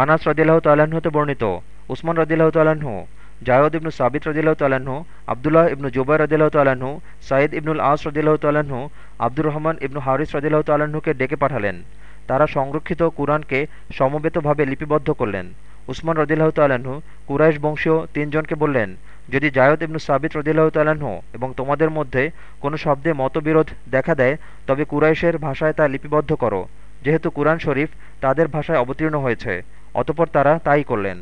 আনাস রদিল্লাহ তাল্লাহ্ন হতে বর্ণিত, উসমান রদিল্লাহ তাল্লাহ্ন জায়দ ইবনু সাবিত রদিল্লাহ তাল্লাহ্ন আবদুল্লাহ ইবনু জুবাই রদিল্লাহ তাল্লাহ্ন সাইদ ইবনুল আস রদিল্লাহ তাল্লাহ্ন আব্দুর রহমান ইবনু হারিস রদিল্লাহ তাল্লাহ্নকে ডেকে পাঠালেন। তারা সংরক্ষিত কুরআনকে সমবেতভাবে লিপিবদ্ধ করলেন। উসমান রদিল্লাহ তাল্লাহ্ন কুরাইশ বংশীয় তিনজনকে বললেন, যদি জায়দ ইবনু সাবিত রদিল্লাহ তাল্লাহ্ন এবং তোমাদের মধ্যে কোনো শব্দে মতবিরোধ দেখা দেয়, তবে কুরাইশের ভাষায় তা লিপিবদ্ধ করো। যেহেতু কুরআন শরীফ তাদের ভাষায় অবতীর্ণ হয়েছে। অতপর তারা তাই করলেন।